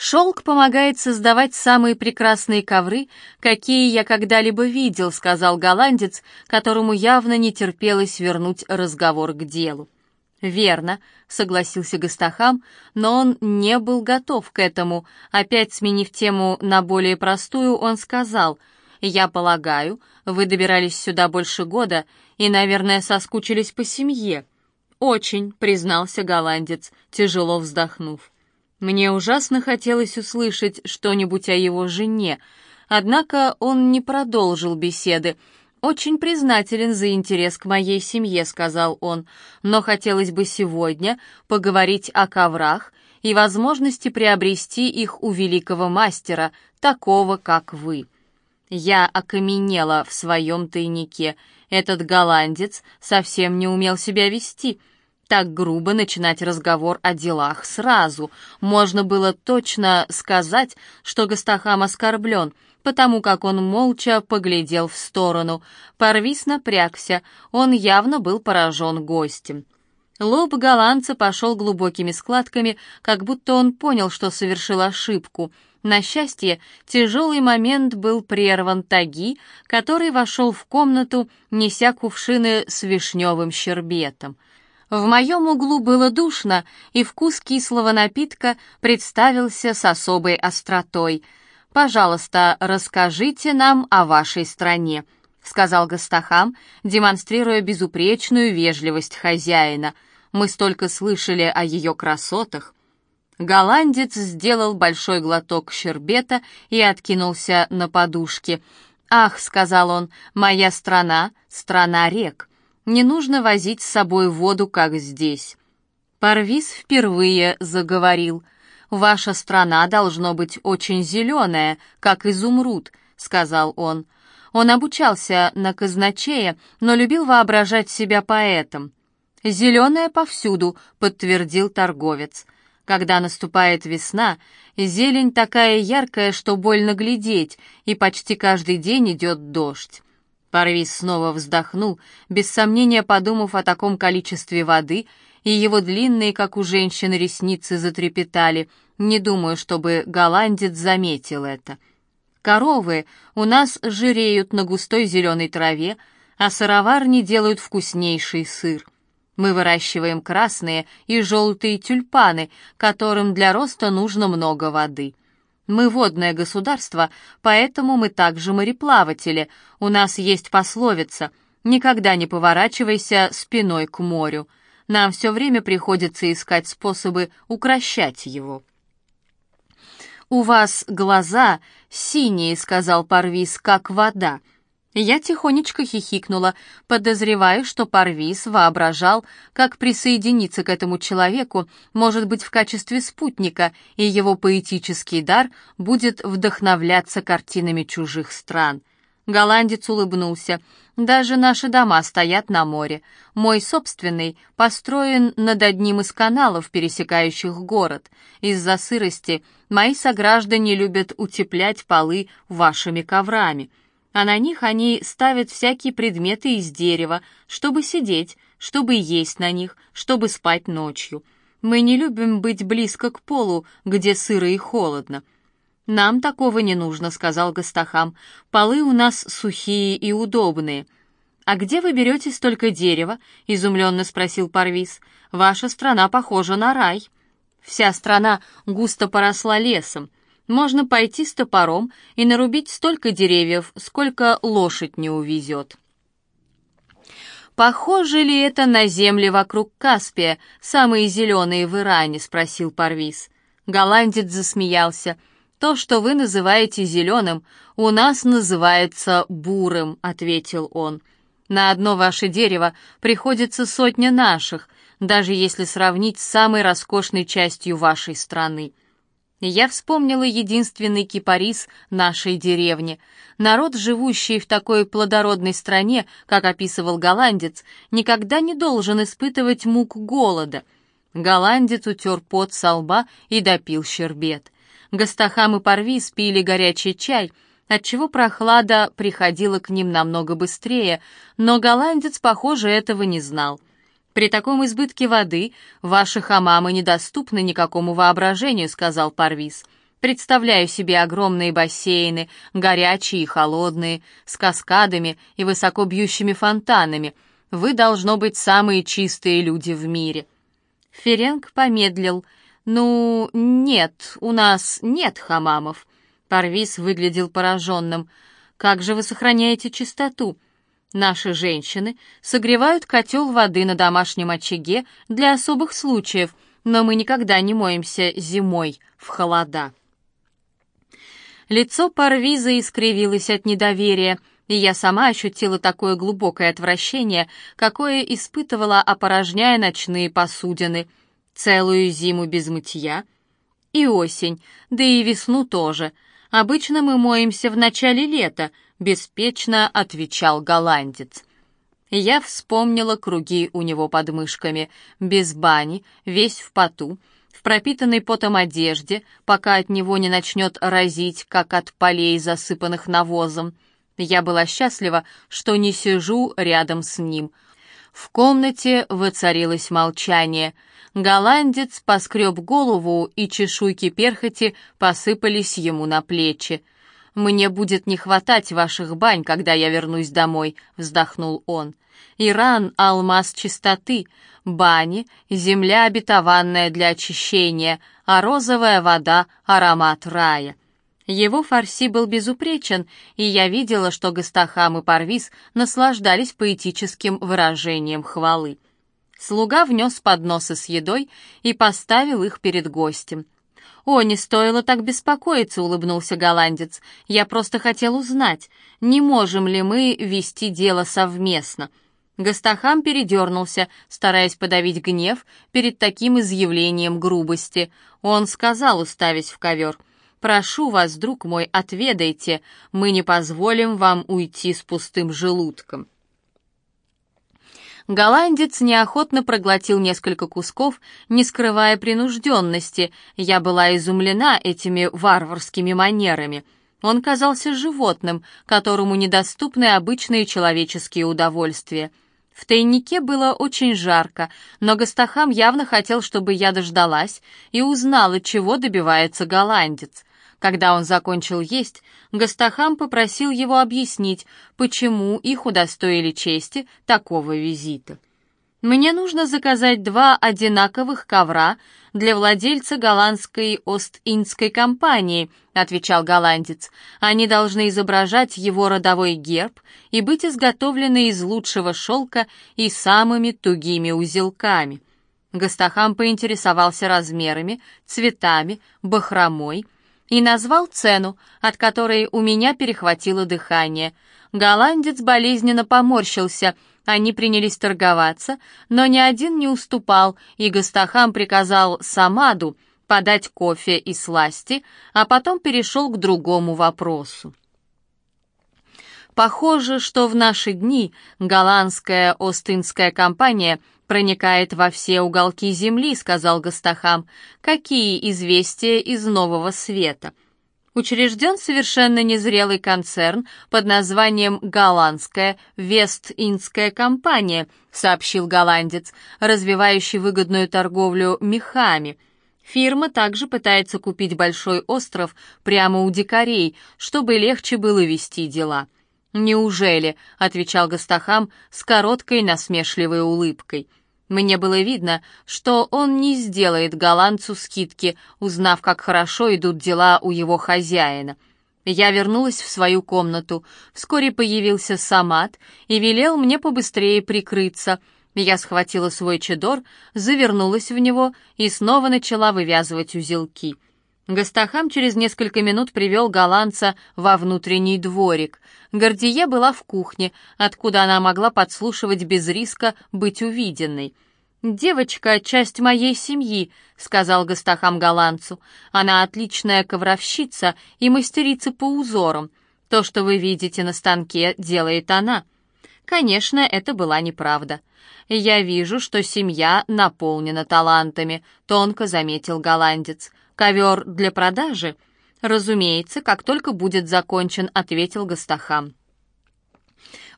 «Шелк помогает создавать самые прекрасные ковры, какие я когда-либо видел», — сказал голландец, которому явно не терпелось вернуть разговор к делу. «Верно», — согласился Гастахам, но он не был готов к этому. Опять сменив тему на более простую, он сказал, «Я полагаю, вы добирались сюда больше года и, наверное, соскучились по семье». «Очень», — признался голландец, тяжело вздохнув. Мне ужасно хотелось услышать что-нибудь о его жене, однако он не продолжил беседы. «Очень признателен за интерес к моей семье», — сказал он, «но хотелось бы сегодня поговорить о коврах и возможности приобрести их у великого мастера, такого, как вы». Я окаменела в своем тайнике. Этот голландец совсем не умел себя вести — так грубо начинать разговор о делах сразу. Можно было точно сказать, что Гастахам оскорблен, потому как он молча поглядел в сторону. Парвис напрягся, он явно был поражен гостем. Лоб голландца пошел глубокими складками, как будто он понял, что совершил ошибку. На счастье, тяжелый момент был прерван Таги, который вошел в комнату, неся кувшины с вишневым щербетом. В моем углу было душно, и вкус кислого напитка представился с особой остротой. «Пожалуйста, расскажите нам о вашей стране», — сказал Гастахам, демонстрируя безупречную вежливость хозяина. «Мы столько слышали о ее красотах». Голландец сделал большой глоток щербета и откинулся на подушке. «Ах», — сказал он, — «моя страна — страна рек». Не нужно возить с собой воду, как здесь. Парвиз впервые заговорил. «Ваша страна должно быть очень зеленая, как изумруд», — сказал он. Он обучался на казначея, но любил воображать себя поэтом. «Зеленая повсюду», — подтвердил торговец. «Когда наступает весна, зелень такая яркая, что больно глядеть, и почти каждый день идет дождь. Парвиз снова вздохнул, без сомнения подумав о таком количестве воды, и его длинные, как у женщины, ресницы затрепетали. Не думаю, чтобы голландец заметил это. Коровы у нас жиреют на густой зеленой траве, а сыроварни делают вкуснейший сыр. Мы выращиваем красные и желтые тюльпаны, которым для роста нужно много воды. Мы водное государство, поэтому мы также мореплаватели. У нас есть пословица «Никогда не поворачивайся спиной к морю». Нам все время приходится искать способы укращать его. «У вас глаза синие», — сказал Парвис, — «как вода». Я тихонечко хихикнула, подозревая, что Парвис воображал, как присоединиться к этому человеку, может быть, в качестве спутника, и его поэтический дар будет вдохновляться картинами чужих стран. Голландец улыбнулся. «Даже наши дома стоят на море. Мой собственный построен над одним из каналов, пересекающих город. Из-за сырости мои сограждане любят утеплять полы вашими коврами» а на них они ставят всякие предметы из дерева, чтобы сидеть, чтобы есть на них, чтобы спать ночью. Мы не любим быть близко к полу, где сыро и холодно. «Нам такого не нужно», — сказал Гастахам. «Полы у нас сухие и удобные». «А где вы берете столько дерева?» — изумленно спросил Парвис. «Ваша страна похожа на рай». Вся страна густо поросла лесом. Можно пойти с топором и нарубить столько деревьев, сколько лошадь не увезет. «Похоже ли это на земли вокруг Каспия, самые зеленые в Иране?» — спросил Парвис. Голландец засмеялся. «То, что вы называете зеленым, у нас называется бурым», — ответил он. «На одно ваше дерево приходится сотня наших, даже если сравнить с самой роскошной частью вашей страны. Я вспомнила единственный кипарис нашей деревни. Народ, живущий в такой плодородной стране, как описывал голландец, никогда не должен испытывать мук голода. Голландец утер пот со лба и допил щербет. Гастахам и Парвиз пили горячий чай, отчего прохлада приходила к ним намного быстрее, но голландец, похоже, этого не знал. «При таком избытке воды ваши хамамы недоступны никакому воображению», — сказал Парвис. Представляю себе огромные бассейны, горячие и холодные, с каскадами и высоко бьющими фонтанами. Вы, должно быть, самые чистые люди в мире». Ференг помедлил. «Ну, нет, у нас нет хамамов». Парвис выглядел пораженным. «Как же вы сохраняете чистоту?» Наши женщины согревают котел воды на домашнем очаге для особых случаев, но мы никогда не моемся зимой в холода. Лицо Парвиза искривилось от недоверия, и я сама ощутила такое глубокое отвращение, какое испытывала, опорожняя ночные посудины. Целую зиму без мытья. И осень, да и весну тоже. Обычно мы моемся в начале лета, беспечно отвечал голландец. Я вспомнила круги у него под мышками, без бани, весь в поту, в пропитанной потом одежде, пока от него не начнет разить, как от полей, засыпанных навозом. Я была счастлива, что не сижу рядом с ним. В комнате воцарилось молчание. Голландец поскреб голову, и чешуйки перхоти посыпались ему на плечи. «Мне будет не хватать ваших бань, когда я вернусь домой», — вздохнул он. «Иран — алмаз чистоты, бани — земля обетованная для очищения, а розовая вода — аромат рая». Его фарси был безупречен, и я видела, что Гастахам и Парвис наслаждались поэтическим выражением хвалы. Слуга внес подносы с едой и поставил их перед гостем. «О, не стоило так беспокоиться», — улыбнулся голландец. «Я просто хотел узнать, не можем ли мы вести дело совместно». Гастахам передернулся, стараясь подавить гнев перед таким изъявлением грубости. Он сказал, уставясь в ковер, «Прошу вас, друг мой, отведайте, мы не позволим вам уйти с пустым желудком». Голландец неохотно проглотил несколько кусков, не скрывая принужденности. Я была изумлена этими варварскими манерами. Он казался животным, которому недоступны обычные человеческие удовольствия — в тайнике было очень жарко, но Гастахам явно хотел, чтобы я дождалась и узнала, чего добивается голландец. Когда он закончил есть, Гастахам попросил его объяснить, почему их удостоили чести такого визита. «Мне нужно заказать два одинаковых ковра для владельца голландской Ост-Индской компании», отвечал голландец. «Они должны изображать его родовой герб и быть изготовлены из лучшего шелка и самыми тугими узелками». Гастахам поинтересовался размерами, цветами, бахромой и назвал цену, от которой у меня перехватило дыхание. Голландец болезненно поморщился — они принялись торговаться, но ни один не уступал, и Гастахам приказал Самаду подать кофе и сласти, а потом перешел к другому вопросу. Похоже, что в наши дни голландская Остинская компания проникает во все уголки земли, сказал Гастахам. Какие известия из Нового Света? учрежден совершенно незрелый концерн под названием «Голландская Вест-Индская компания», сообщил голландец, развивающий выгодную торговлю мехами. Фирма также пытается купить большой остров прямо у дикарей, чтобы легче было вести дела. «Неужели?» — отвечал Гастахам с короткой насмешливой улыбкой. Мне было видно, что он не сделает голландцу скидки, узнав, как хорошо идут дела у его хозяина. Я вернулась в свою комнату. Вскоре появился Самат и велел мне побыстрее прикрыться. Я схватила свой чедор, завернулась в него и снова начала вывязывать узелки. Гастахам через несколько минут привел голландца во внутренний дворик. Гордие была в кухне, откуда она могла подслушивать без риска быть увиденной. «Девочка — часть моей семьи», — сказал Гастахам голландцу. «Она отличная ковровщица и мастерица по узорам. То, что вы видите на станке, делает она». Конечно, это была неправда. «Я вижу, что семья наполнена талантами», — тонко заметил голландец. «Ковер для продажи?» «Разумеется, как только будет закончен», — ответил Гастахам.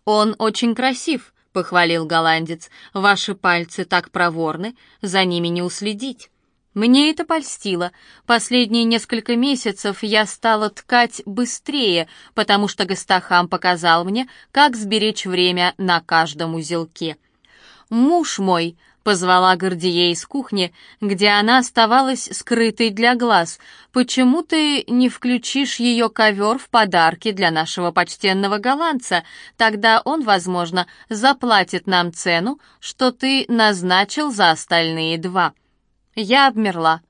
«Он очень красив», — похвалил голландец. «Ваши пальцы так проворны, за ними не уследить». Мне это польстило. Последние несколько месяцев я стала ткать быстрее, потому что Гастахам показал мне, как сберечь время на каждом узелке. «Муж мой», — позвала Гордие из кухни, где она оставалась скрытой для глаз, «почему ты не включишь ее ковер в подарки для нашего почтенного голландца? Тогда он, возможно, заплатит нам цену, что ты назначил за остальные два». Я обмерла.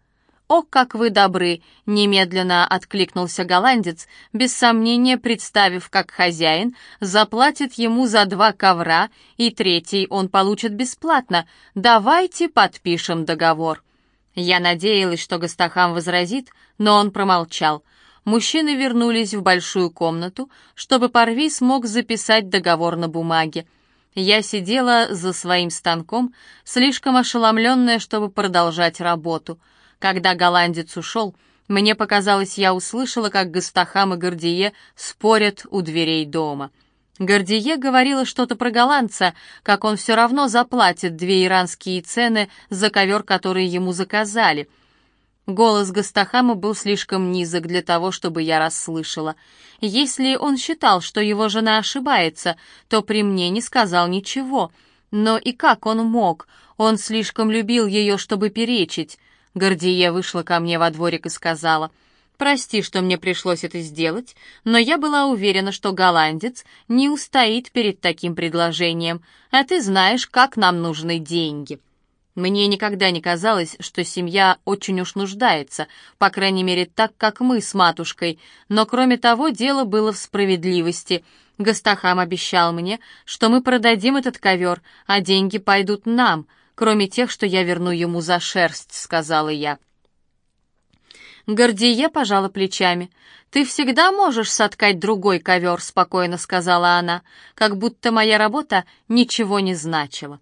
«О, как вы добры!» — немедленно откликнулся голландец, без сомнения представив, как хозяин заплатит ему за два ковра, и третий он получит бесплатно. «Давайте подпишем договор». Я надеялась, что Гастахам возразит, но он промолчал. Мужчины вернулись в большую комнату, чтобы Парви смог записать договор на бумаге. Я сидела за своим станком, слишком ошеломленная, чтобы продолжать работу. Когда голландец ушел, мне показалось, я услышала, как Гастахам и Гордие спорят у дверей дома. Гордие говорила что-то про голландца, как он все равно заплатит две иранские цены за ковер, который ему заказали — Голос Гастахама был слишком низок для того, чтобы я расслышала. Если он считал, что его жена ошибается, то при мне не сказал ничего. Но и как он мог? Он слишком любил ее, чтобы перечить. Гордия вышла ко мне во дворик и сказала, «Прости, что мне пришлось это сделать, но я была уверена, что голландец не устоит перед таким предложением, а ты знаешь, как нам нужны деньги». Мне никогда не казалось, что семья очень уж нуждается, по крайней мере так, как мы с матушкой, но кроме того дело было в справедливости. Гастахам обещал мне, что мы продадим этот ковер, а деньги пойдут нам, кроме тех, что я верну ему за шерсть, сказала я. Гордие пожала плечами. «Ты всегда можешь соткать другой ковер», — спокойно сказала она, как будто моя работа ничего не значила.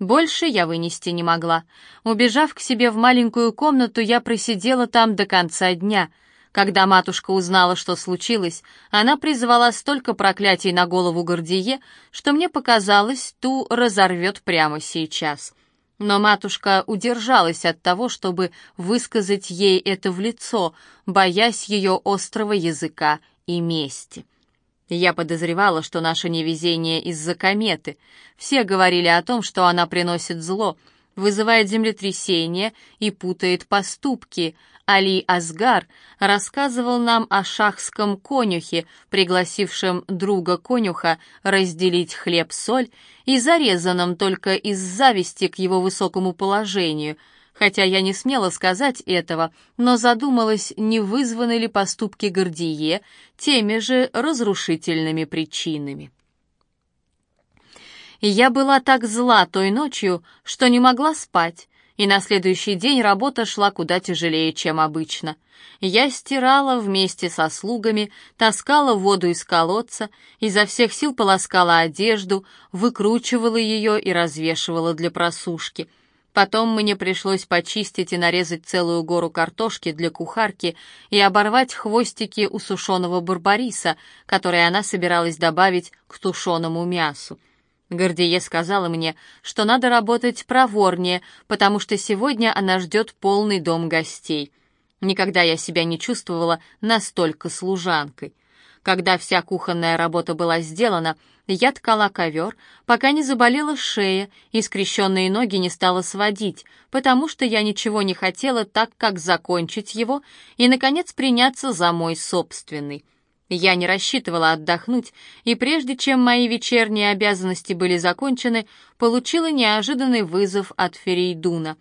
Больше я вынести не могла. Убежав к себе в маленькую комнату, я просидела там до конца дня. Когда матушка узнала, что случилось, она призвала столько проклятий на голову Гордие, что мне показалось, ту разорвет прямо сейчас. Но матушка удержалась от того, чтобы высказать ей это в лицо, боясь ее острого языка и мести. Я подозревала, что наше невезение из-за кометы. Все говорили о том, что она приносит зло, вызывает землетрясения и путает поступки. Али Асгар рассказывал нам о шахском конюхе, пригласившем друга конюха разделить хлеб-соль и зарезанном только из зависти к его высокому положению — хотя я не смела сказать этого, но задумалась, не вызваны ли поступки Гордие теми же разрушительными причинами. я была так зла той ночью, что не могла спать, и на следующий день работа шла куда тяжелее, чем обычно. Я стирала вместе со слугами, таскала воду из колодца, изо всех сил полоскала одежду, выкручивала ее и развешивала для просушки — Потом мне пришлось почистить и нарезать целую гору картошки для кухарки и оборвать хвостики у сушеного барбариса, которые она собиралась добавить к тушеному мясу. Гордие сказала мне, что надо работать проворнее, потому что сегодня она ждет полный дом гостей. Никогда я себя не чувствовала настолько служанкой. Когда вся кухонная работа была сделана, я ткала ковер, пока не заболела шея и скрещенные ноги не стала сводить, потому что я ничего не хотела так, как закончить его и, наконец, приняться за мой собственный. Я не рассчитывала отдохнуть, и прежде чем мои вечерние обязанности были закончены, получила неожиданный вызов от Ферейдуна.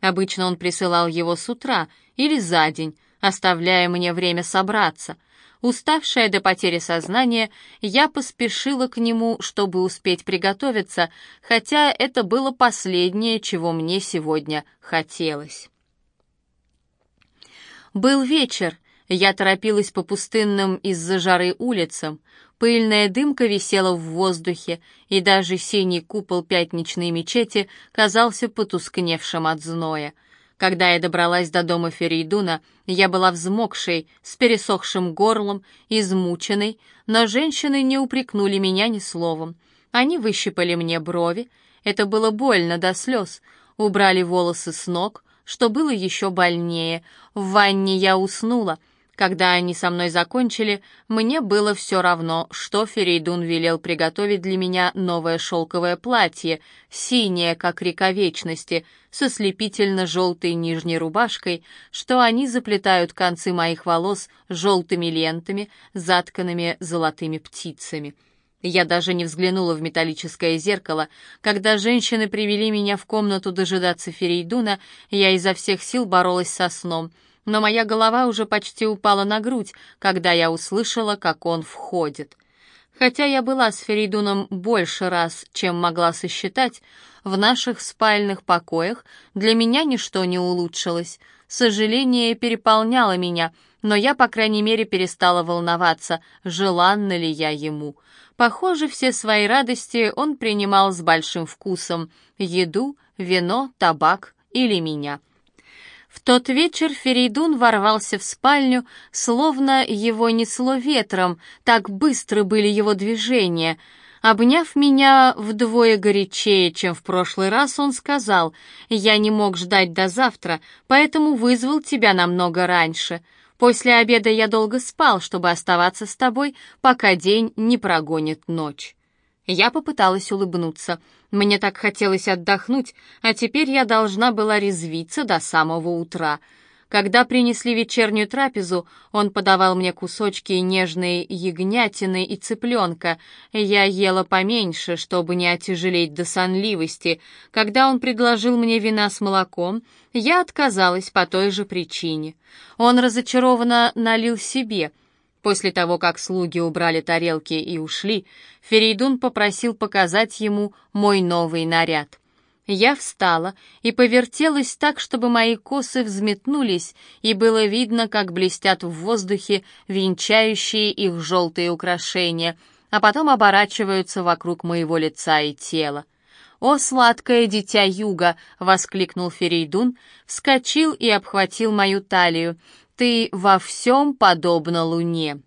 Обычно он присылал его с утра или за день, оставляя мне время собраться — Уставшая до потери сознания, я поспешила к нему, чтобы успеть приготовиться, хотя это было последнее, чего мне сегодня хотелось. Был вечер, я торопилась по пустынным из-за жары улицам, пыльная дымка висела в воздухе, и даже синий купол пятничной мечети казался потускневшим от зноя — когда я добралась до дома Ферейдуна, я была взмокшей, с пересохшим горлом, измученной, но женщины не упрекнули меня ни словом. Они выщипали мне брови, это было больно до слез, убрали волосы с ног, что было еще больнее. В ванне я уснула. Когда они со мной закончили, мне было все равно, что Ферейдун велел приготовить для меня новое шелковое платье, синее, как река вечности, со слепительно-желтой нижней рубашкой, что они заплетают концы моих волос желтыми лентами, затканными золотыми птицами. Я даже не взглянула в металлическое зеркало. Когда женщины привели меня в комнату дожидаться Ферейдуна, я изо всех сил боролась со сном — но моя голова уже почти упала на грудь, когда я услышала, как он входит. Хотя я была с Феридуном больше раз, чем могла сосчитать, в наших спальных покоях для меня ничто не улучшилось. Сожаление переполняло меня, но я, по крайней мере, перестала волноваться, желанна ли я ему. Похоже, все свои радости он принимал с большим вкусом — еду, вино, табак или меня — в тот вечер Ферейдун ворвался в спальню, словно его несло ветром, так быстро были его движения. Обняв меня вдвое горячее, чем в прошлый раз, он сказал, «Я не мог ждать до завтра, поэтому вызвал тебя намного раньше. После обеда я долго спал, чтобы оставаться с тобой, пока день не прогонит ночь». Я попыталась улыбнуться. Мне так хотелось отдохнуть, а теперь я должна была резвиться до самого утра. Когда принесли вечернюю трапезу, он подавал мне кусочки нежной ягнятины и цыпленка. Я ела поменьше, чтобы не отяжелеть до сонливости. Когда он предложил мне вина с молоком, я отказалась по той же причине. Он разочарованно налил себе — После того, как слуги убрали тарелки и ушли, Ферейдун попросил показать ему мой новый наряд. Я встала и повертелась так, чтобы мои косы взметнулись, и было видно, как блестят в воздухе венчающие их желтые украшения, а потом оборачиваются вокруг моего лица и тела. «О, сладкое дитя юга!» — воскликнул Ферейдун, вскочил и обхватил мою талию ты во всем подобна луне».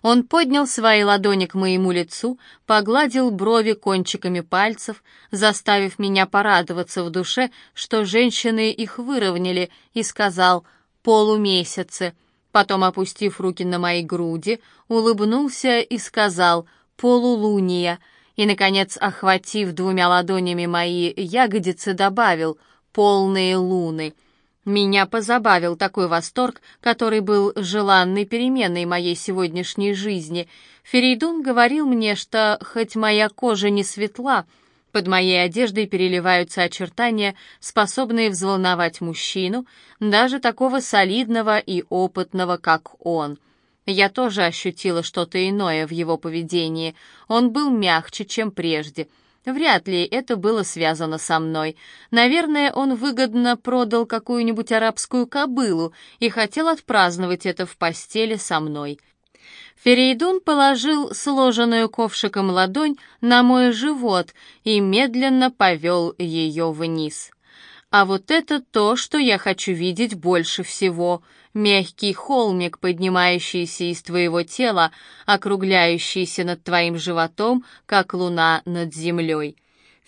Он поднял свои ладони к моему лицу, погладил брови кончиками пальцев, заставив меня порадоваться в душе, что женщины их выровняли, и сказал «полумесяцы». Потом, опустив руки на мои груди, улыбнулся и сказал «полулуния», и, наконец, охватив двумя ладонями мои ягодицы, добавил «полные луны». Меня позабавил такой восторг, который был желанной переменой моей сегодняшней жизни. Ферейдун говорил мне, что хоть моя кожа не светла, под моей одеждой переливаются очертания, способные взволновать мужчину, даже такого солидного и опытного, как он. Я тоже ощутила что-то иное в его поведении. Он был мягче, чем прежде — Вряд ли это было связано со мной. Наверное, он выгодно продал какую-нибудь арабскую кобылу и хотел отпраздновать это в постели со мной. Ферейдун положил сложенную ковшиком ладонь на мой живот и медленно повел ее вниз. А вот это то, что я хочу видеть больше всего — мягкий холмик, поднимающийся из твоего тела, округляющийся над твоим животом, как луна над землей.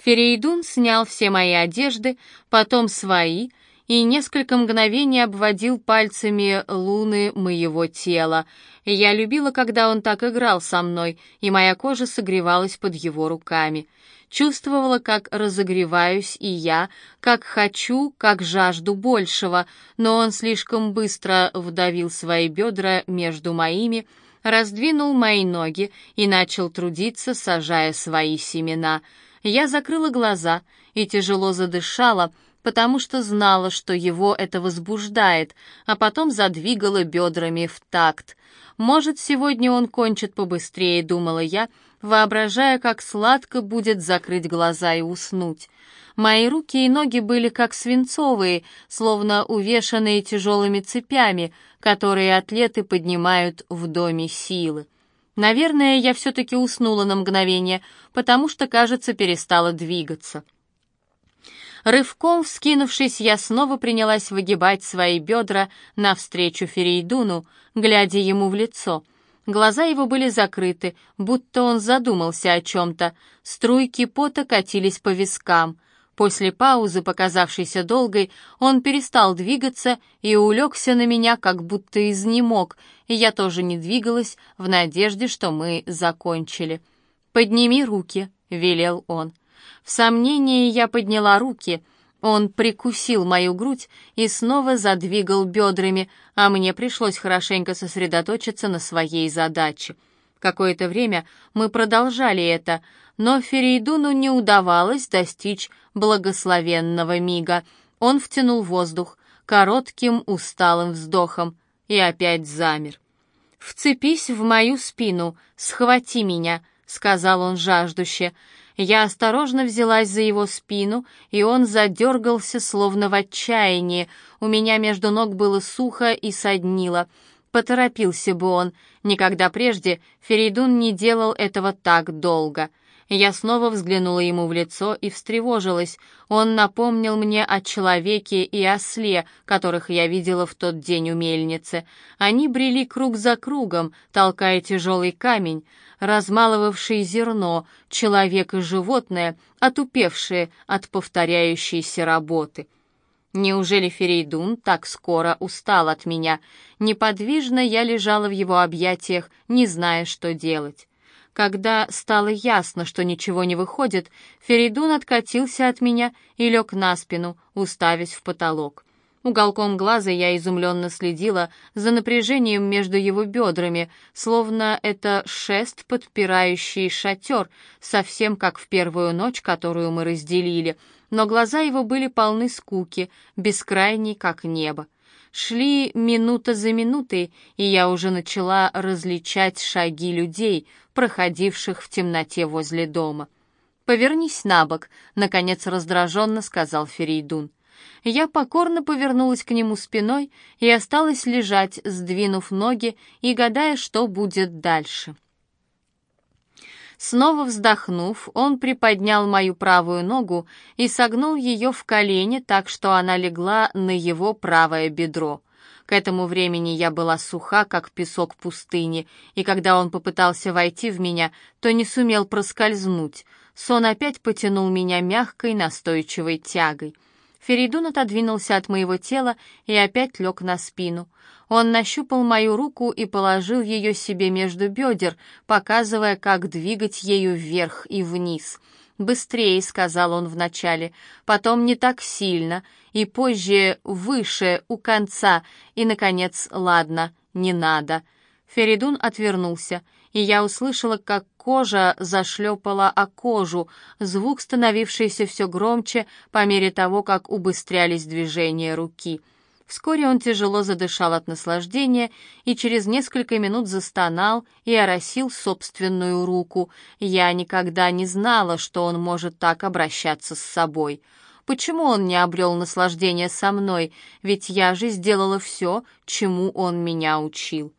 Ферейдун снял все мои одежды, потом свои, и несколько мгновений обводил пальцами луны моего тела. Я любила, когда он так играл со мной, и моя кожа согревалась под его руками. Чувствовала, как разогреваюсь и я, как хочу, как жажду большего, но он слишком быстро вдавил свои бедра между моими, раздвинул мои ноги и начал трудиться, сажая свои семена. Я закрыла глаза и тяжело задышала, потому что знала, что его это возбуждает, а потом задвигала бедрами в такт. Может, сегодня он кончит побыстрее, думала я, воображая, как сладко будет закрыть глаза и уснуть. Мои руки и ноги были как свинцовые, словно увешанные тяжелыми цепями, которые атлеты поднимают в доме силы. Наверное, я все-таки уснула на мгновение, потому что, кажется, перестала двигаться. Рывком вскинувшись, я снова принялась выгибать свои бедра навстречу Ферейдуну, глядя ему в лицо — Глаза его были закрыты, будто он задумался о чем-то. Струйки пота катились по вискам. После паузы, показавшейся долгой, он перестал двигаться и улегся на меня, как будто изнемог, и я тоже не двигалась в надежде, что мы закончили. «Подними руки», — велел он. В сомнении я подняла руки. Он прикусил мою грудь и снова задвигал бедрами, а мне пришлось хорошенько сосредоточиться на своей задаче. Какое-то время мы продолжали это, но Ферейдуну не удавалось достичь благословенного мига. Он втянул воздух коротким усталым вздохом и опять замер. «Вцепись в мою спину, схвати меня», — сказал он жаждуще. Я осторожно взялась за его спину, и он задергался, словно в отчаянии. У меня между ног было сухо и соднило. Поторопился бы он. Никогда прежде Ферейдун не делал этого так долго. Я снова взглянула ему в лицо и встревожилась. Он напомнил мне о человеке и осле, которых я видела в тот день у мельницы. Они брели круг за кругом, толкая тяжелый камень, размалывавший зерно, человек и животное, отупевшие от повторяющейся работы. Неужели Ферейдун так скоро устал от меня? Неподвижно я лежала в его объятиях, не зная, что делать. Когда стало ясно, что ничего не выходит, Феридун откатился от меня и лег на спину, уставясь в потолок. Уголком глаза я изумленно следила за напряжением между его бедрами, словно это шест, подпирающий шатер, совсем как в первую ночь, которую мы разделили, но глаза его были полны скуки, бескрайней, как небо. Шли минута за минутой, и я уже начала различать шаги людей, проходивших в темноте возле дома. «Повернись на бок», — наконец раздраженно сказал Ферейдун. Я покорно повернулась к нему спиной и осталась лежать, сдвинув ноги и гадая, что будет дальше. Снова вздохнув, он приподнял мою правую ногу и согнул ее в колени так, что она легла на его правое бедро. К этому времени я была суха, как песок пустыни, и когда он попытался войти в меня, то не сумел проскользнуть. Сон опять потянул меня мягкой, настойчивой тягой. Феридун отодвинулся от моего тела и опять лег на спину. Он нащупал мою руку и положил ее себе между бедер, показывая, как двигать ею вверх и вниз. «Быстрее», — сказал он вначале, потом не так сильно, и позже выше, у конца, и, наконец, ладно, не надо. Феридун отвернулся, и я услышала, как кожа зашлепала о кожу, звук, становившийся все громче по мере того, как убыстрялись движения руки — Вскоре он тяжело задышал от наслаждения и через несколько минут застонал и оросил собственную руку. Я никогда не знала, что он может так обращаться с собой. Почему он не обрел наслаждение со мной? Ведь я же сделала все, чему он меня учил.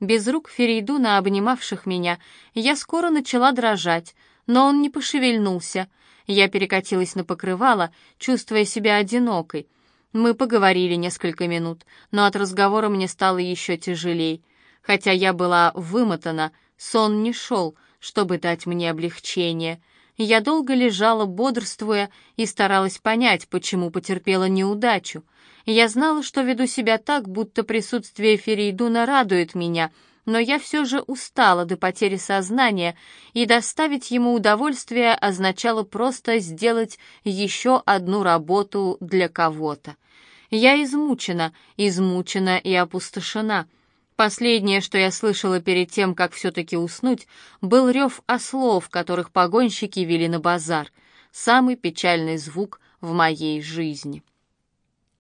Без рук Ферейдуна, обнимавших меня, я скоро начала дрожать, но он не пошевельнулся. Я перекатилась на покрывало, чувствуя себя одинокой. Мы поговорили несколько минут, но от разговора мне стало еще тяжелей. Хотя я была вымотана, сон не шел, чтобы дать мне облегчение. Я долго лежала, бодрствуя, и старалась понять, почему потерпела неудачу. Я знала, что веду себя так, будто присутствие Ферейдуна радует меня, но я все же устала до потери сознания, и доставить ему удовольствие означало просто сделать еще одну работу для кого-то. Я измучена, измучена и опустошена. Последнее, что я слышала перед тем, как все-таки уснуть, был рев ослов, которых погонщики вели на базар. Самый печальный звук в моей жизни.